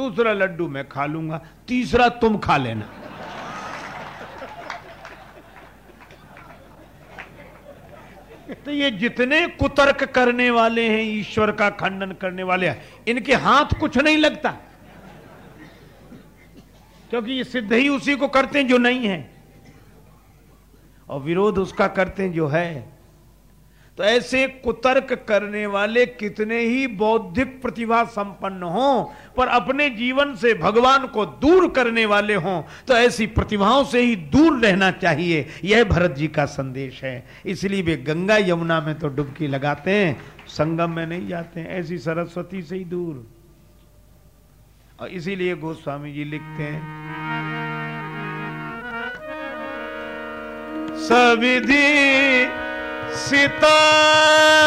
दूसरा लड्डू मैं खा लूँगा, तीसरा तुम खा लेना। तो ये जितने कुतर्क करने वाले हैं, ईश्वर का खंडन करने वाले हैं, इनके हाथ कुछ नहीं लगता। क्योंकि ये सिद्ध ही उसी को करते हैं जो नहीं है। और विरोध उसका करते हैं जो है। तो ऐसे कुतर्क करने वाले कितने ही बौद्धिक प्रतिभा संपन्न हों, पर अपने जीवन से भगवान को दूर करने वाले हों तो ऐसी प्रतिभाओं से ही दूर रहना चाहिए। यह भरत जी का संदेश है। इसलिए वे गंगा यमुना में तो डुबकी लगाते हैं, संगम में नहीं जाते हैं, ऐसी सरस्वती से ही दूर। और इसीलिए गोस्वामी जी लिखते हैं, सविधि ਸੀਤਾ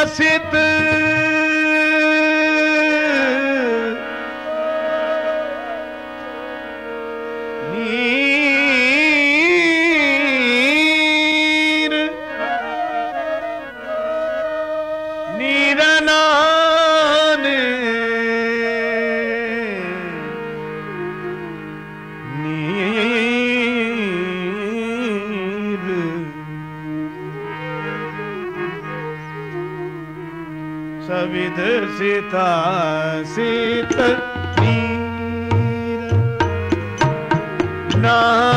ਸਿਤ। विकासित वीर ना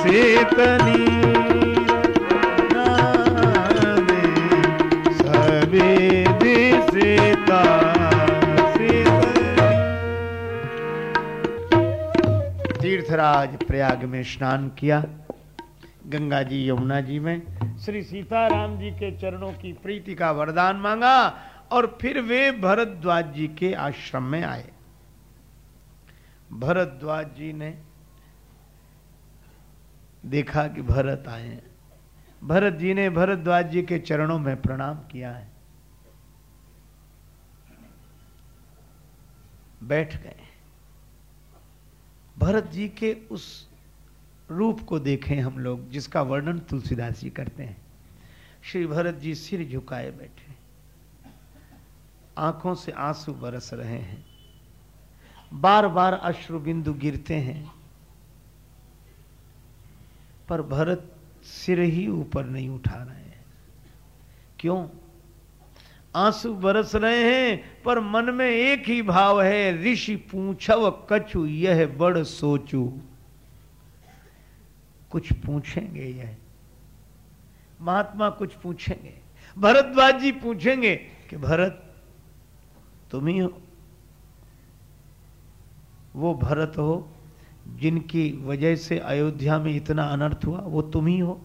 सीत नीर में स्नान किया गंगा जी यमुना जी में श्री सीताराम जी के चरणों की प्रीति का वरदान मांगा और फिर वे भरद्वाज जी के आश्रम में आए भरद्वाज जी ने देखा कि भरत आए भरत जी ने भरद्वाज जी के चरणों में प्रणाम किया है। बैठ गए। भरत जी के उस रूप को देखें हम लोग, जिसका वर्णन तुलसीदास जी करते हैं। श्री भरत जी सिर झुकाए बैठे। आँखों से आँसू बरस रहे हैं। बार बार अश्रु बिंदु गिरते हैं। पर भरत सिर ही ऊपर नहीं उठा रहे हैं। क्यों? आँसू बरस रहे हैं, पर मन में एक ही भाव है, ऋषि पूछव कछु यह बड़ सोचू। कुछ पूछेंगे यह। महात्मा कुछ पूछेंगे। भरद्वाज जी पूछेंगे कि भरत, तुम ही हो? वो भरत हो, जिनकी वजह से अयोध्या में इतना अनर्थ हुआ, वो तुम ही हो।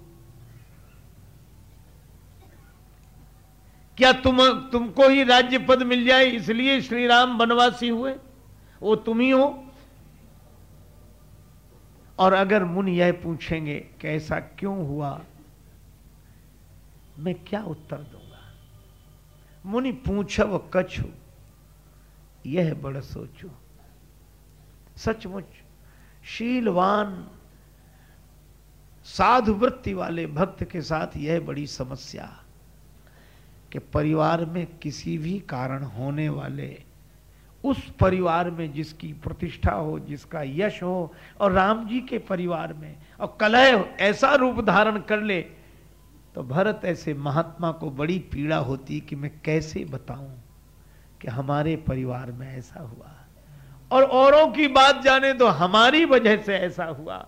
क्या तुम, तुमको ही राज्य पद मिल जाए इसलिए श्री राम वनवासी हुए? वो तुम ही हो। और अगर मुनि यह पूछेंगे कि ऐसा क्यों हुआ, मैं क्या उत्तर दूँगा? मुनि पूछव कछु, यह बड़ सोचो। सचमुच शीलवान साधु वृत्ति वाले भक्त के साथ यह बड़ी समस्या कि परिवार में किसी भी कारण होने वाले, उस परिवार में जिसकी प्रतिष्ठा हो, जिसका यश हो और राम जी के परिवार में और कलह ऐसा रूप धारण कर ले तो भरत ऐसे महात्मा को बड़ी पीड़ा होती कि मैं कैसे बताऊँ कि हमारे परिवार में ऐसा हुआ। और औरों की बात जाने तो हमारी वजह से ऐसा हुआ।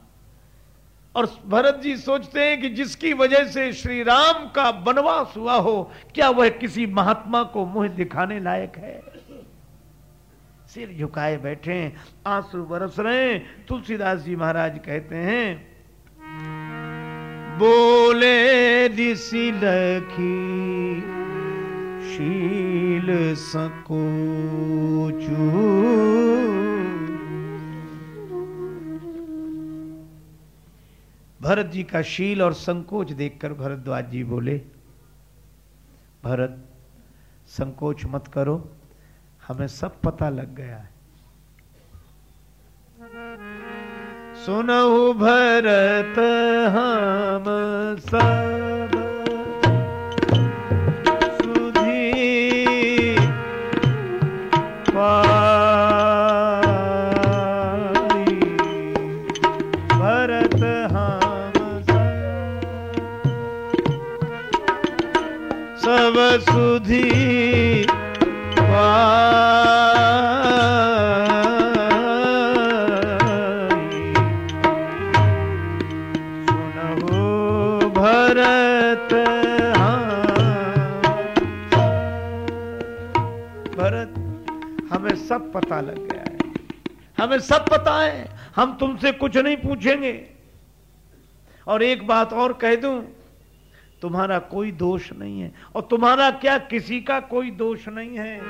और भरत जी सोचते हैं कि जिसकी वजह से श्री राम का वनवास हुआ हो, क्या वह किसी महात्मा को मुँह दिखाने लायक है? सिर झुकाए बैठे आँसू बरस रहे हैं, तुलसीदास जी महाराज कहते हैं, बोले ऋषि लखी शील सकोचू भरत जी का शील और संकोच देखकर भरद्वाज जी बोले, भरत, संकोच मत करो, हमें सब पता लग गया है। सुनऊ भरत, हम सब पता लग गया है। हमें सब पता है, हम तुमसे कुछ नहीं पूछेंगे। और एक बात और कह दूँ, तुम्हारा कोई दोष नहीं है। और तुम्हारा क्या किसी का कोई दोष नहीं है?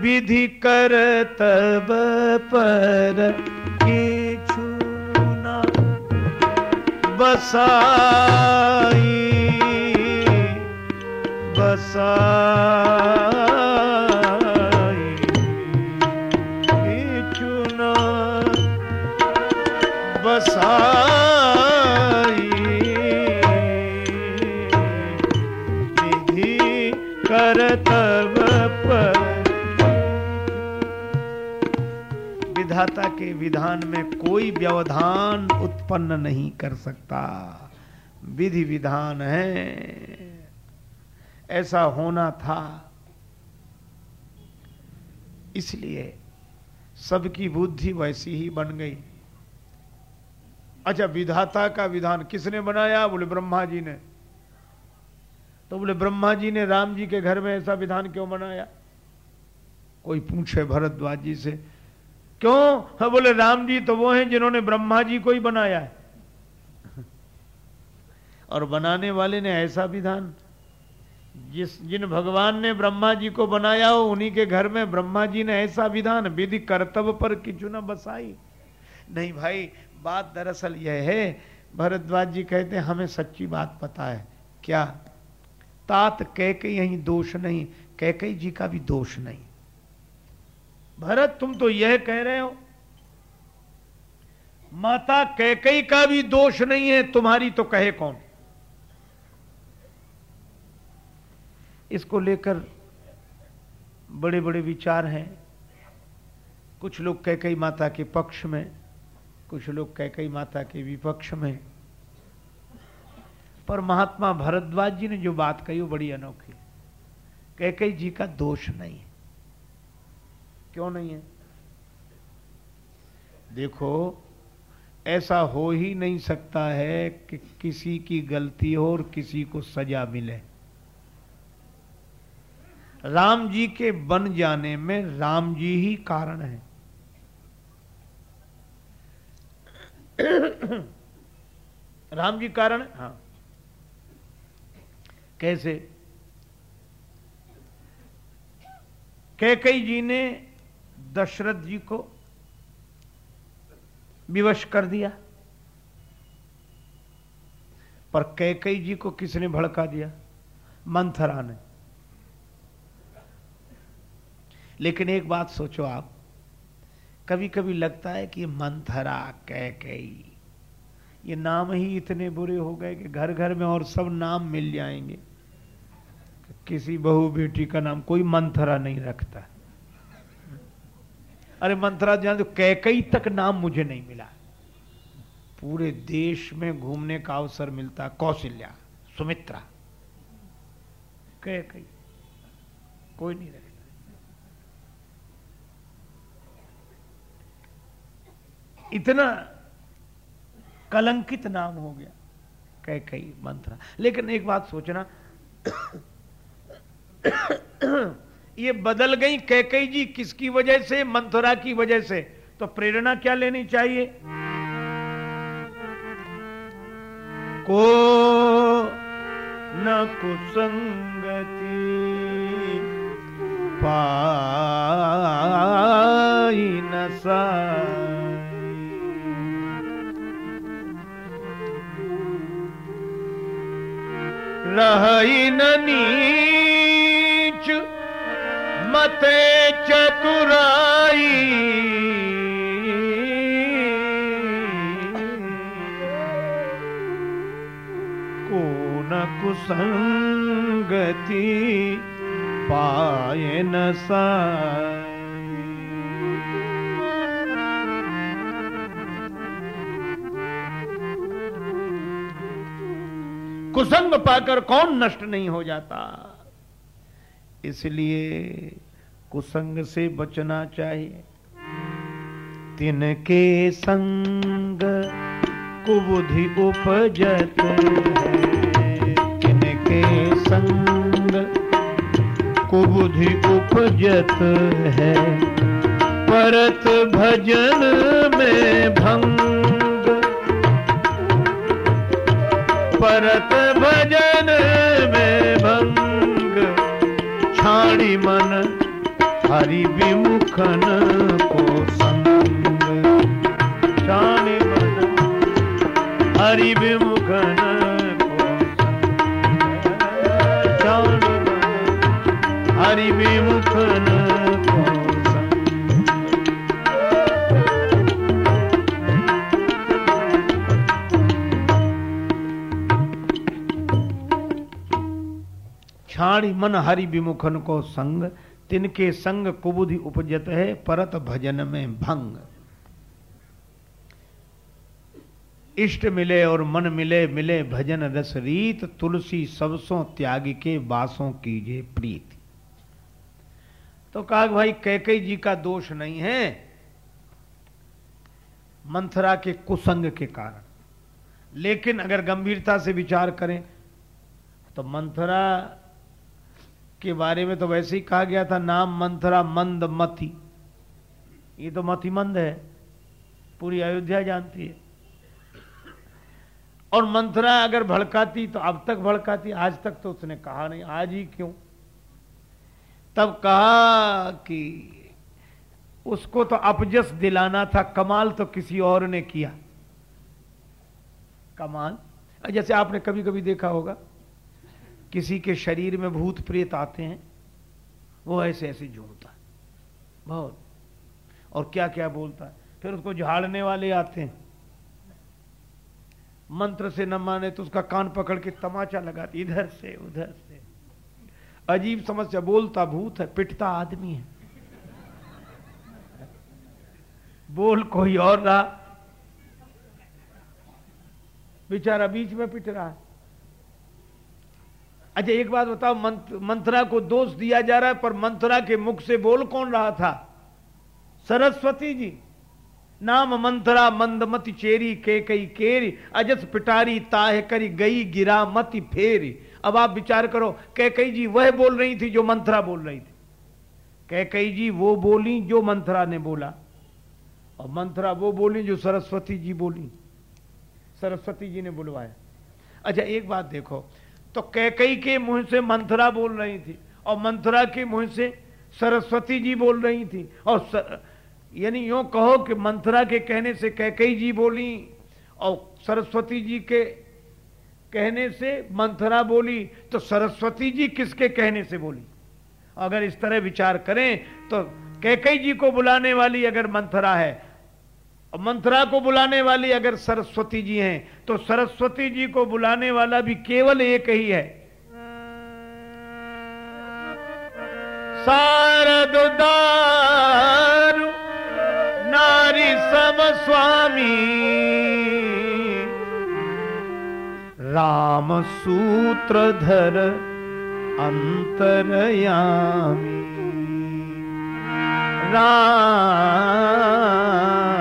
विधि कर तब पर छूना बसाई बसाई। विधान में कोई व्यवधान उत्पन्न नहीं कर सकता। विधि विधान है। ऐसा होना था। इसलिए सबकी बुद्धि वैसी ही बन गई। अच्छा विधाता का विधान किसने बनाया? बोले, ब्रह्मा जी ने। तो बोले, ब्रह्मा जी ने राम जी के घर में ऐसा विधान क्यों बनाया? कोई पूछे भरद्वाज जी से क्यों? हाँ बोले, राम जी तो वो हैं जिन्होंने ब्रह्मा जी को ही बनाया है। और बनाने वाले ने ऐसा विधान, जिस, जिन भगवान ने ब्रह्मा जी को बनाया हो, उन्हीं के घर में ब्रह्मा जी ने ऐसा विधान, विधि कर्तव्य पर किचु न बसाई। नहीं भाई, बात दरअसल यह है, भरद्वाज जी कहते हैं, हमें सच्ची बात पता है। क्या? तात कह के यही दोष नहीं कैकई जी का भी दोष नहीं। भरत, तुम तो यह कह रहे हो। माता कैकई का भी दोष नहीं है, तुम्हारी तो कहे कौन? इसको लेकर बड़े बड़े विचार हैं। कुछ लोग कैकई माता के पक्ष में, कुछ लोग कैकई माता के विपक्ष में। पर महात्मा भरद्वाज जी ने जो बात कही वो बड़ी अनोखी कैकई जी का दोष नहीं है। क्यों नहीं है? देखो, ऐसा हो ही नहीं सकता है कि किसी की गलती हो और किसी को सजा मिले। राम जी के बन जाने में राम जी ही कारण है। राम जी कारण? हाँ। कैसे? कैकई जी ने दशरथ जी को विवश कर दिया। पर कैकई जी को किसने भड़का दिया? मंथरा ने। लेकिन एक बात सोचो आप कभी कभी लगता है कि मंथरा कैकई ये नाम ही इतने बुरे हो गए कि घर घर में और सब नाम मिल जाएँगे। किसी बहू बेटी का नाम कोई मंथरा नहीं रखता। अरे मंत्रा जान तो कैकई तक नाम मुझे नहीं मिला। पूरे देश में घूमने का अवसर मिलता, कौशल्या, सुमित्रा। कह कैकई, कोई नहीं रहे। इतना कलंकित नाम हो गया कह कई मंत्रा। लेकिन एक बात सोचना ये बदल गई कैकई जी, किसकी वजह से? मंथुरा की वजह से। तो प्रेरणा क्या लेनी चाहिए? को न कुसंगति पाई न सा रही नीच मते चतुराई। को न कुसंगति पाए न सा कुसंग पाकर कौन नष्ट नहीं हो जाता? इसलिए कुसंग से बचना चाहिए। तिनके संग कुबुधि उपजत तिनके संग कुबुधि उपजत है। परत भजन में भंग। परत भजन में भंग। छाड़ी मन हरि विमुखन को संग। मन, हरि विमुखन को मन, हरि विमुखन छाणी मन, हरि विमुखन को संग। तिनके संग कुबुधि उपजत है, परत भजन में भंग। इष्ट मिले और मन मिले मिले भजन रस रीत, तुलसी सबसों त्याग के बासों कीजे प्रीत। तो कहा भाई, कैकई जी का दोष नहीं है मंथरा के कुसंग के कारण। लेकिन अगर गंभीरता से विचार करें तो मंथरा के बारे में तो वैसे ही कहा गया था, नाम मंथरा मंद मति ये तो मति मंद है। पूरी अयोध्या जानती है। और मंथरा अगर भड़काती तो अब तक भड़काती, आज तक तो उसने कहा नहीं, आज ही क्यों? तब कहा कि उसको तो अपजस दिलाना था, कमाल तो किसी और ने किया। कमाल? जैसे आपने कभी कभी देखा होगा। किसी के शरीर में भूत प्रेत आते हैं, वो ऐसे ऐसे झूमता है। बहुत। और क्या क्या बोलता है? फिर उसको झाड़ने वाले आते हैं। मंत्र से न माने तो उसका कान पकड़ के तमाचा लगाती, इधर से, उधर से। अजीब समस्या, बोलता भूत है, पिटता आदमी है। बोल कोई और रहा। बेचारा बीच में पिट रहा है। अच्छा एक बात बताओ मंत्रा को दोष दिया जा रहा है, पर मंत्रा के मुख से बोल कौन रहा था? सरस्वती जी। नाम मंत्रा, मंदमति चेरी, के कई केरी, अजस पिटारी, ताह करी गई, गिरा मति फेरी। अब आप विचार करो कैकई जी वह बोल रही थी जो मंत्रा बोल रही थी? कैकई जी वो बोली जो मंत्रा ने बोला। और मंत्रा वो बोली जो सरस्वती जी बोली। सरस्वती जी ने बुलवाया। अच्छा एक बात देखो तो कैकई के मुँह से मंथरा बोल रही थी और मंथरा के मुँह से सरस्वती जी बोल रही थी और सर... यानी यूँ कहो कि मंथरा के कहने से कैकई जी बोली और सरस्वती जी के कहने से मंथरा बोली तो सरस्वती जी किसके कहने से बोली? अगर इस तरह विचार करें तो कैकई जी को बुलाने वाली अगर मंथरा है मंत्रा को बुलाने वाली अगर सरस्वती जी हैं तो सरस्वती जी को बुलाने वाला भी केवल एक ही है। सारदार नारी सम स्वामी। राम सूत्रधर अंतरयामी। राम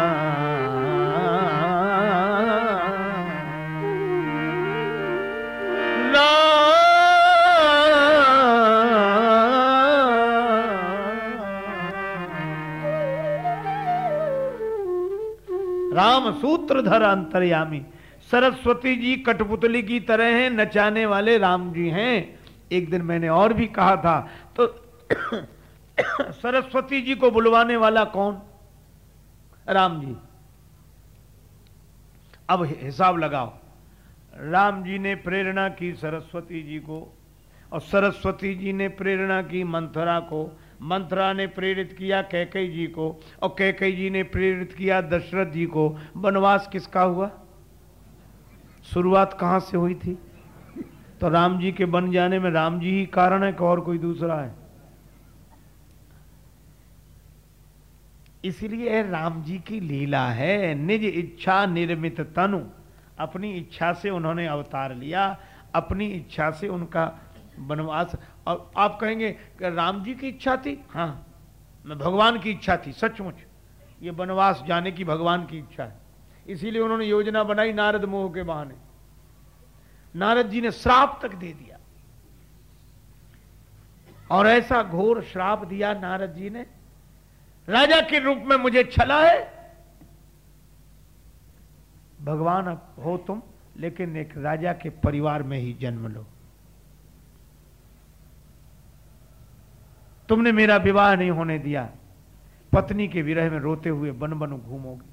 सूत्रधर अंतर्यामी। सरस्वती जी कठपुतली की तरह हैं, नचाने वाले राम जी हैं। एक दिन मैंने और भी कहा था तो सरस्वती जी को बुलवाने वाला कौन? राम जी। अब हिसाब लगाओ। राम जी ने प्रेरणा की सरस्वती जी को, और सरस्वती जी ने प्रेरणा की मंथरा को मंथरा ने प्रेरित किया कैकई जी को, और कैकई जी ने प्रेरित किया दशरथ जी को। वनवास किसका हुआ? शुरुआत कहाँ से हुई थी? तो राम जी के बन जाने में राम जी ही कारण है कि और कोई दूसरा है। इसलिए राम जी की लीला है, निज इच्छा निर्मित तनु। अपनी इच्छा से उन्होंने अवतार लिया, अपनी इच्छा से उनका वनवास। और आप कहेंगे कि राम जी की इच्छा थी? हाँ। मैं भगवान की इच्छा थी, सचमुच। ये वनवास जाने की भगवान की इच्छा है। इसीलिए उन्होंने योजना बनाई नारद मोह के बहाने। नारद जी ने श्राप तक दे दिया। और ऐसा घोर श्राप दिया नारद जी ने, राजा के रूप में मुझे छला है। भगवान अब हो तुम, लेकिन एक राजा के परिवार में ही जन्म लो। तुमने मेरा विवाह नहीं होने दिया। पत्नी के विरह में रोते हुए बन बन घूमोगे।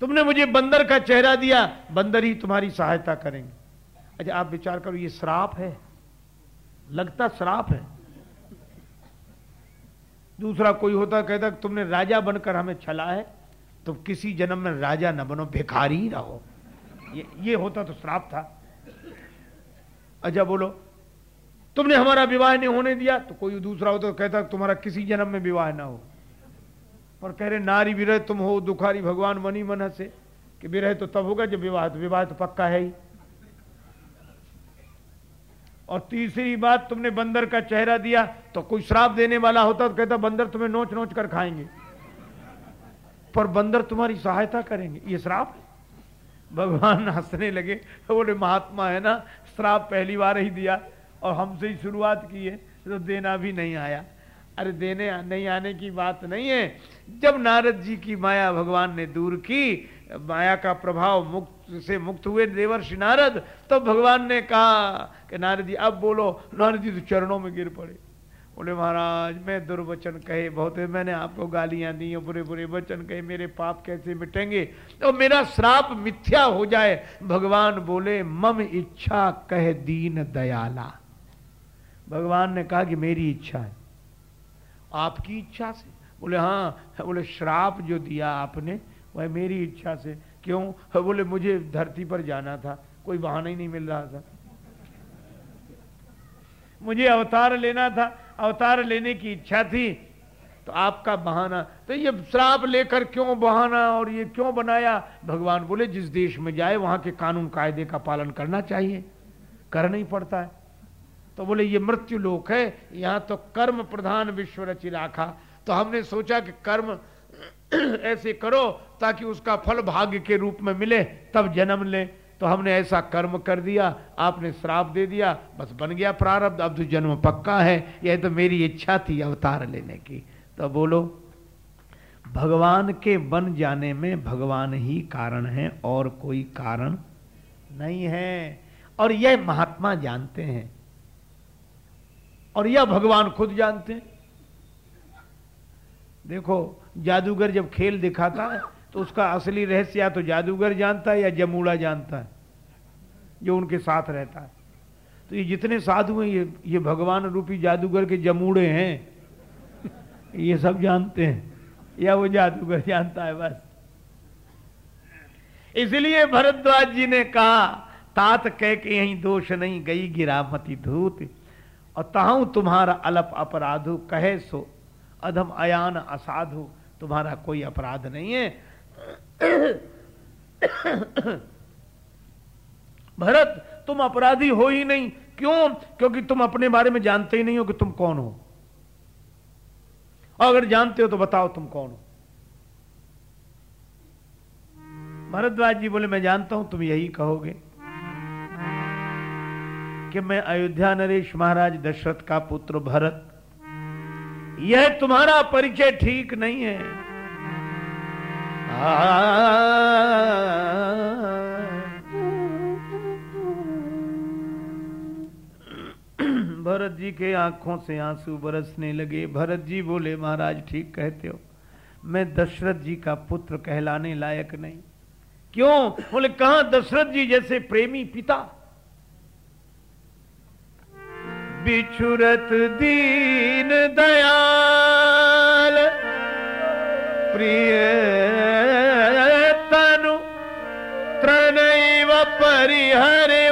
तुमने मुझे बंदर का चेहरा दिया, बंदर ही तुम्हारी सहायता करेंगे। अच्छा आप विचार करो, ये श्राप है। लगता श्राप है। दूसरा कोई होता, कहता, तुमने राजा बनकर हमें छला है तो किसी जन्म में राजा न बनो, भिखारी ही रहो ये ये होता तो श्राप था। अच्छा बोलो तुमने हमारा विवाह नहीं होने दिया तो कोई दूसरा होता तो कहता तुम्हारा किसी जन्म में विवाह ना हो। पर कह रहे, नारी विरह तुम हो, दुखारी भगवान मनी मन से, कि विरह तो तब होगा जब विवाह तो विवाह तो पक्का है ही। और तीसरी बात, तुमने बंदर का चेहरा दिया तो कोई श्राप देने वाला होता तो कहता, बंदर तुम्हें नोच नोच कर खाएँगे। पर बंदर तुम्हारी सहायता करेंगे, ये श्राप भगवान हंसने लगे, बोले, महात्मा है ना, श्राप पहली बार ही दिया। और हमसे ही शुरुआत की है तो देना भी नहीं आया। अरे देने, नहीं आने की बात नहीं है। जब नारद जी की माया भगवान ने दूर की, माया का प्रभाव मुक्त से मुक्त हुए देवर्षि नारद तो भगवान ने कहा कि नारद जी, अब बोलो, नारद जी तो चरणों में गिर पड़े। बोले, महाराज, मैं दुर्वचन कहे बहुत मैंने आपको गालियाँ दी बुरे बुरे वचन कहे, मेरे पाप कैसे मिटेंगे? तो मेरा श्राप मिथ्या हो जाए। भगवान बोले, मम इच्छा कह दीन दयाला। भगवान ने कहा कि मेरी इच्छा है। आपकी इच्छा से। बोले हाँ। बोले, श्राप जो दिया आपने, वह मेरी इच्छा से। क्यों? बोले, मुझे धरती पर जाना था। कोई बहाना ही नहीं मिल रहा था। मुझे अवतार लेना था। अवतार लेने की इच्छा थी। तो आपका बहाना। तो ये श्राप लेकर क्यों बहाना और ये क्यों बनाया? भगवान बोले, जिस देश में जाए, वहाँ के कानून कायदे का पालन करना चाहिए। करना ही पड़ता है। तो बोले, ये मृत्यु लोक है, यहाँ तो कर्म प्रधान विश्व रचि राखा तो हमने सोचा कि कर्म ऐसे करो ताकि उसका फल भाग्य के रूप में मिले, तब जन्म ले। तो हमने ऐसा कर्म कर दिया, आपने श्राप दे दिया, बस बन गया प्रारब्ध, अब तो जन्म पक्का है। यह तो मेरी इच्छा थी अवतार लेने की। तो बोलो, भगवान के बन जाने में भगवान ही कारण है और कोई कारण नहीं है। और यह महात्मा जानते हैं और यह भगवान खुद जानते हैं। देखो, जादूगर जब खेल दिखाता है तो उसका असली रहस्य या तो जादूगर जानता है या जमूड़ा जानता है, जो उनके साथ रहता है। तो ये जितने साधु हैं, ये ये भगवान रूपी जादूगर के जमूड़े हैं। ये सब जानते हैं, या वो जादूगर जानता है बस। इसलिए भरद्वाज जी ने कहा, तात कह के यही दोष नहीं, गई गिरामती धूत। और तुम्हारा अलप अपराधु कहे सो। अधम अयान असाधु, तुम्हारा कोई अपराध नहीं है। भरत, तुम अपराधी हो ही नहीं। क्यों? क्योंकि तुम अपने बारे में जानते ही नहीं हो कि तुम कौन हो। अगर जानते हो तो बताओ तुम कौन हो। भरद्वाज जी बोले, मैं जानता हूँ, तुम यही कहोगे। कि मैं अयोध्या नरेश महाराज दशरथ का पुत्र भरत। यह तुम्हारा परिचय ठीक नहीं है। भरत जी के आँखों से आँसू बरसने लगे। भरत जी बोले, महाराज, ठीक कहते हो। मैं दशरथ जी का पुत्र कहलाने लायक नहीं। क्यों? बोले, कहा दशरथ जी जैसे प्रेमी पिता बिछुरत दीन दयाल। प्रिय तनु त्रनैव परिहरे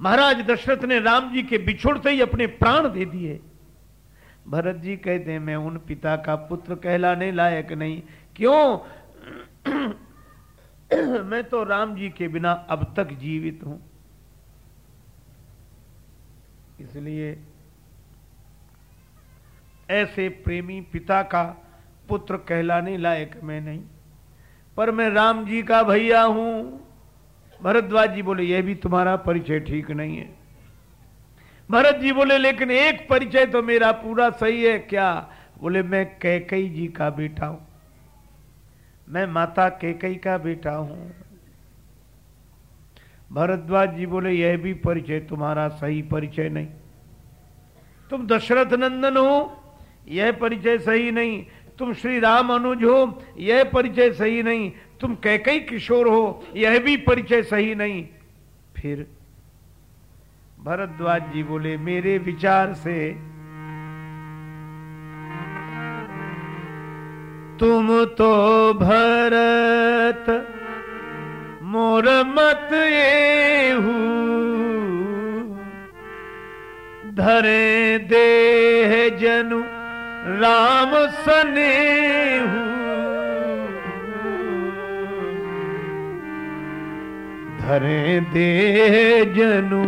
महाराज दशरथ ने राम जी के बिछुड़ते ही अपने प्राण दे दिए। भरत जी कहते मैं उन पिता का पुत्र कहलाने लायक नहीं। क्यों? मैं तो राम जी के बिना अब तक जीवित हूँ। इसलिए ऐसे प्रेमी पिता का पुत्र कहलाने लायक मैं नहीं। पर मैं राम जी का भैया हूँ। भरद्वाज जी बोले, यह भी तुम्हारा परिचय ठीक नहीं है। भरत जी बोले, लेकिन एक परिचय तो मेरा पूरा सही है, क्या? बोले, मैं कैकई जी का बेटा हूँ। मैं माता कैकई का बेटा हूँ। भरद्वाज जी बोले, यह भी परिचय तुम्हारा सही परिचय नहीं। तुम दशरथ नंदन हो, यह परिचय सही नहीं। तुम श्री राम अनुज हो, यह परिचय सही नहीं। तुम कैकई किशोर हो, यह भी परिचय सही नहीं। फिर भरद्वाज जी बोले, मेरे विचार से तुम तो भरत, मोर मत ये धरे देह जनु राम सने धरे देह जनु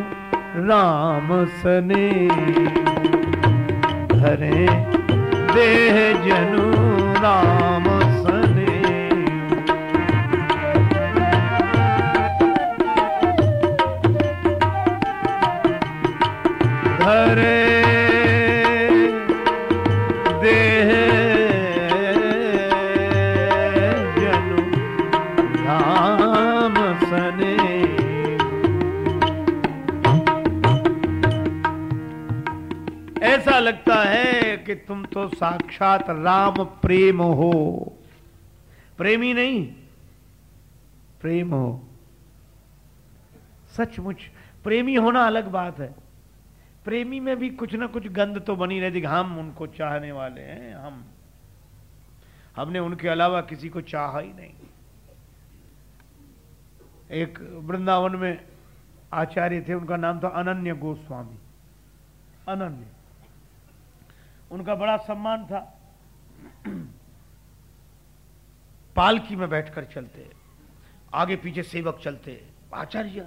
राम सने। धरे देह जनु राम सने। धरे तो साक्षात राम प्रेम हो। प्रेमी नहीं, प्रेम हो। सचमुच, प्रेमी होना अलग बात है। प्रेमी में भी कुछ ना कुछ गंध तो बनी रहती हम उनको चाहने वाले हैं, हम। हमने उनके अलावा किसी को चाहा ही नहीं। एक वृंदावन में आचार्य थे, उनका नाम था अनन्य गोस्वामी। अनन्य। उनका बड़ा सम्मान था। पालकी में बैठकर चलते आगे पीछे सेवक चलते आचार्य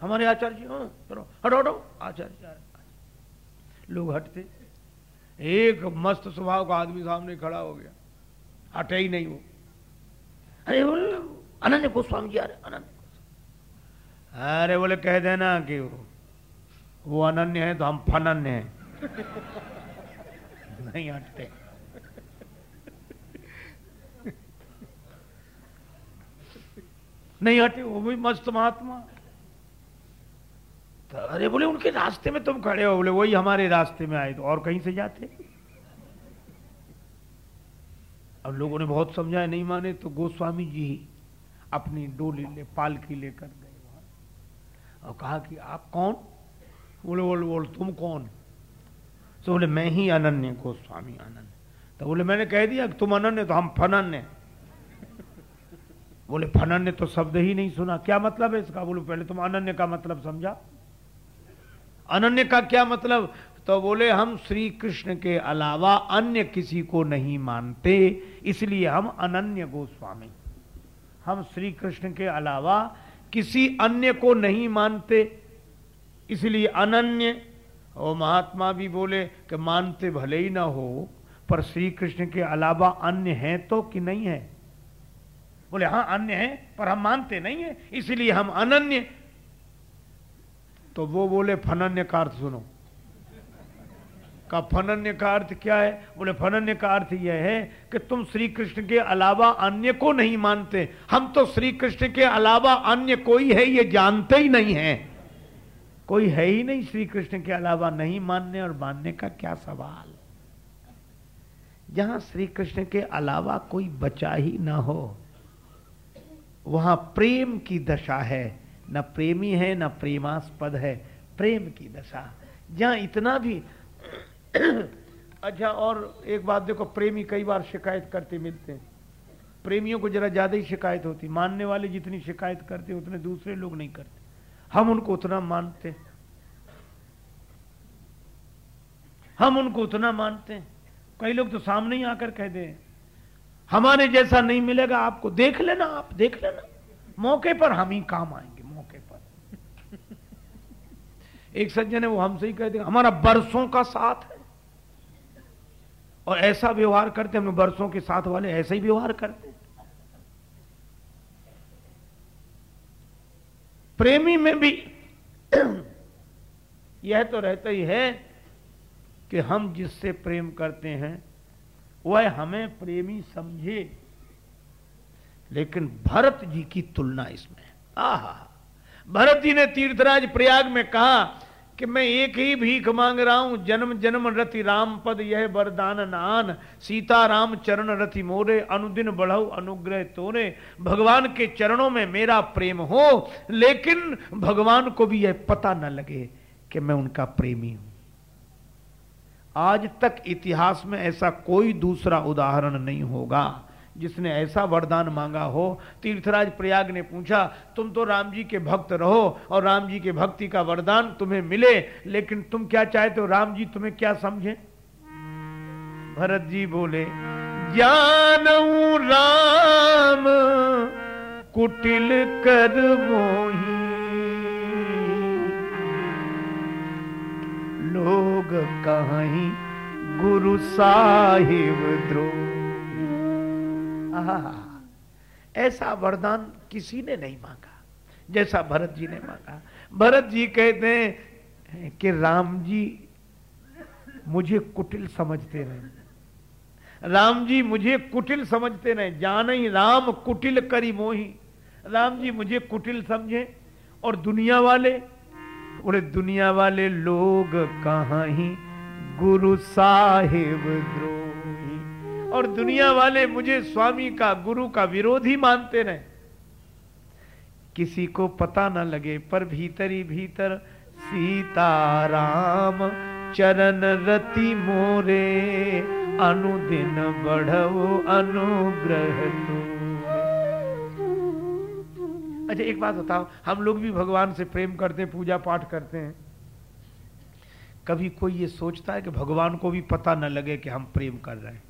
हमारे आचार्य हाँ चलो हटो हटो आचार्य लोग हटते। एक मस्त स्वभाव का आदमी सामने खड़ा हो गया। हटे ही नहीं वो। अरे बोले अनन्य गोस्वामी जी रहे अनन्य अरे बोले कह देना कि वो, वो अनन्य है तो हम फनन्य हैं। नहीं हटते। नहीं हटे वो भी मस्त महात्मा। तो अरे बोले, उनके रास्ते में तुम खड़े हो, बोले, वही हमारे रास्ते में आए तो और कहीं से जाते? अब लोगों ने बहुत समझाया, नहीं माने तो गोस्वामी जी अपनी डोली ले, पालकी लेकर गए वहाँ। और कहा कि आप कौन? बोले बोले, बोल, तुम कौन? तो बोले, मैं ही अनन्य गोस्वामी अनन्य। तो बोले, मैंने कह दिया कि तुम अनन्य तो हम फनन्य। बोले, फनन्य तो शब्द ही नहीं सुना। क्या मतलब है इसका? बोलो, पहले तुम अनन्य का मतलब समझा। अनन्य का क्या मतलब? तो बोले, हम श्री कृष्ण के अलावा अन्य किसी को नहीं मानते, इसलिए हम अनन्य गोस्वामी। हम श्री कृष्ण के अलावा किसी अन्य को नहीं मानते, इसलिए अनन्य और महात्मा भी बोले कि मानते भले ही ना हो, पर श्री कृष्ण के अलावा अन्य है तो कि नहीं है? बोले हाँ अन्य है, पर हम मानते नहीं है, इसलिए हम अनन्य। तो वो बोले, फनन्य का अर्थ सुनो। का फनन्य का अर्थ क्या है? बोले, फनन्य का अर्थ यह है कि तुम श्री कृष्ण के अलावा अन्य को नहीं मानते। हम तो श्री कृष्ण के अलावा अन्य कोई है, ये जानते ही नहीं है। कोई है ही नहीं श्री कृष्ण के अलावा, नहीं मानने और मानने का क्या सवाल? जहाँ श्री कृष्ण के अलावा कोई बचा ही ना हो, वहाँ प्रेम की दशा है। न प्रेमी है, न प्रेमास्पद है, प्रेम की दशा। जहाँ इतना भी अच्छा और एक बात देखो, प्रेमी कई बार शिकायत करते मिलते हैं। प्रेमियों को जरा ज़्यादा ही शिकायत होती। मानने वाले जितनी शिकायत करते उतने दूसरे लोग नहीं करते। हम उनको उतना मानते हम उनको उतना मानते हैं। कई लोग तो सामने ही आकर कह दे, हमारे जैसा नहीं मिलेगा, आपको देख लेना, आप देख लेना। मौके पर हम ही काम आएँगे, मौके पर। एक सज्जन है, वो हमसे ही कहते हमारा बरसों का साथ है। और ऐसा व्यवहार करते हम बरसों के साथ वाले ऐसा ही व्यवहार करते प्रेमी में भी यह तो रहता ही है कि हम जिससे प्रेम करते हैं, वह हमें प्रेमी समझे। लेकिन भरत जी की तुलना इसमें। आहा, भरत जी ने तीर्थराज प्रयाग में कहा कि मैं एक ही भीख मांग रहा हूँ, जन्म जन्म रति राम पद यह वरदान नान। सीता राम चरण रति मोरे, अनुदिन बढ़ऊ अनुग्रह तोरे। भगवान के चरणों में मेरा प्रेम हो, लेकिन भगवान को भी यह पता न लगे कि मैं उनका प्रेमी हूँ। आज तक इतिहास में ऐसा कोई दूसरा उदाहरण नहीं होगा। जिसने ऐसा वरदान मांगा हो। तीर्थराज प्रयाग ने पूछा, तुम तो राम जी के भक्त रहो और राम जी के भक्ति का वरदान तुम्हें मिले, लेकिन तुम क्या चाहते हो? राम जी तुम्हें क्या समझे? भरत जी बोले ज्ञान राम, कुटिल कर मोही। लोग कहीं गुरु साहिब द्रोह। ऐसा वरदान किसी ने नहीं मांगा, जैसा भरत जी ने मांगा। भरत जी कहते हैं कि राम जी मुझे कुटिल समझते रहे राम जी मुझे कुटिल समझते रहे जान ही राम कुटिल करी मोही। राम जी मुझे कुटिल समझे। और दुनिया वाले? बोले, दुनिया वाले लोग कहा ही? गुरु साहिब द्रोही। और दुनिया वाले मुझे स्वामी का, गुरु का विरोधी मानते रहे। किसी को पता न लगे, पर भीतर ही भीतर सीताराम चरण रति मोरे, अनुदिन बढ़ो अनुग्रह अच्छा एक बात बताओ, हम लोग भी भगवान से प्रेम करते हैं, पूजा पाठ करते हैं। कभी कोई ये सोचता है कि भगवान को भी पता न लगे कि हम प्रेम कर रहे हैं।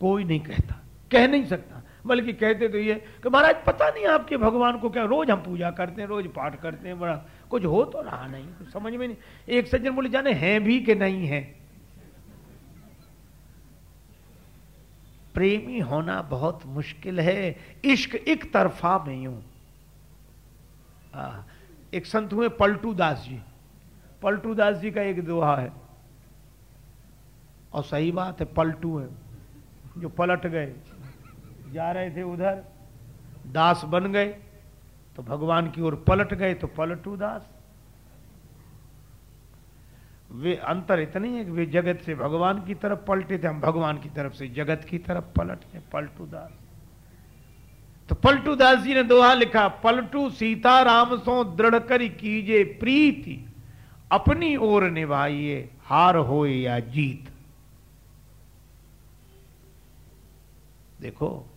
कोई नहीं कहता। कह नहीं सकता। बल्कि कहते तो ये कि महाराज, पता नहीं आपके भगवान को क्या रोज हम पूजा करते हैं, रोज पाठ करते हैं, बड़ा कुछ हो तो रहा नहीं, कुछ समझ में नहीं। एक सज्जन बोले, जाने हैं भी कि नहीं है? प्रेमी होना बहुत मुश्किल है। इश्क एक तरफा में यूँ। एक संत हुए पलटू दास जी। पलटू दास जी का एक दोहा है। और सही बात है, पलटू है। जो पलट गए, जा रहे थे उधर, दास बन गए तो भगवान की ओर पलट गए तो पलटू दास। वे अंतर इतने है कि वे जगत से भगवान की तरफ़ पलटे थे, हम भगवान की तरफ़ से जगत की तरफ़ पलटे पलटू दास। तो पलटू दास जी ने दोहा लिखा, पलटू सीता राम सो दृढ़ कर कीजे प्रीति, अपनी ओर निभाइए, हार हो या जीत। देखो।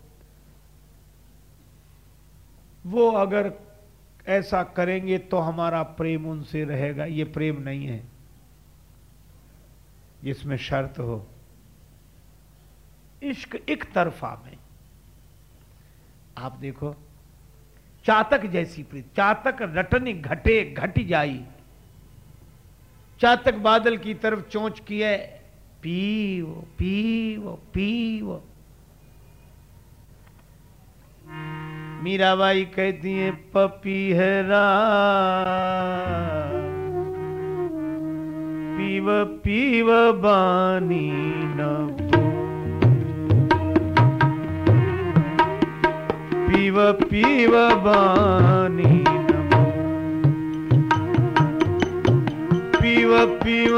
वो अगर ऐसा करेंगे तो हमारा प्रेम उनसे रहेगा। ये प्रेम नहीं है। जिसमें शर्त हो, इश्क एक तरफा में। आप देखो, चातक जैसी प्रीत, चातक रटनी घटे, घट जाई। चातक बादल की तरफ़ चोंच किए, पीवो पीवो पीवो। मीराबाई कहती है, पपी है पीव पीव बानी न पीव पीव बानी न पीव पीव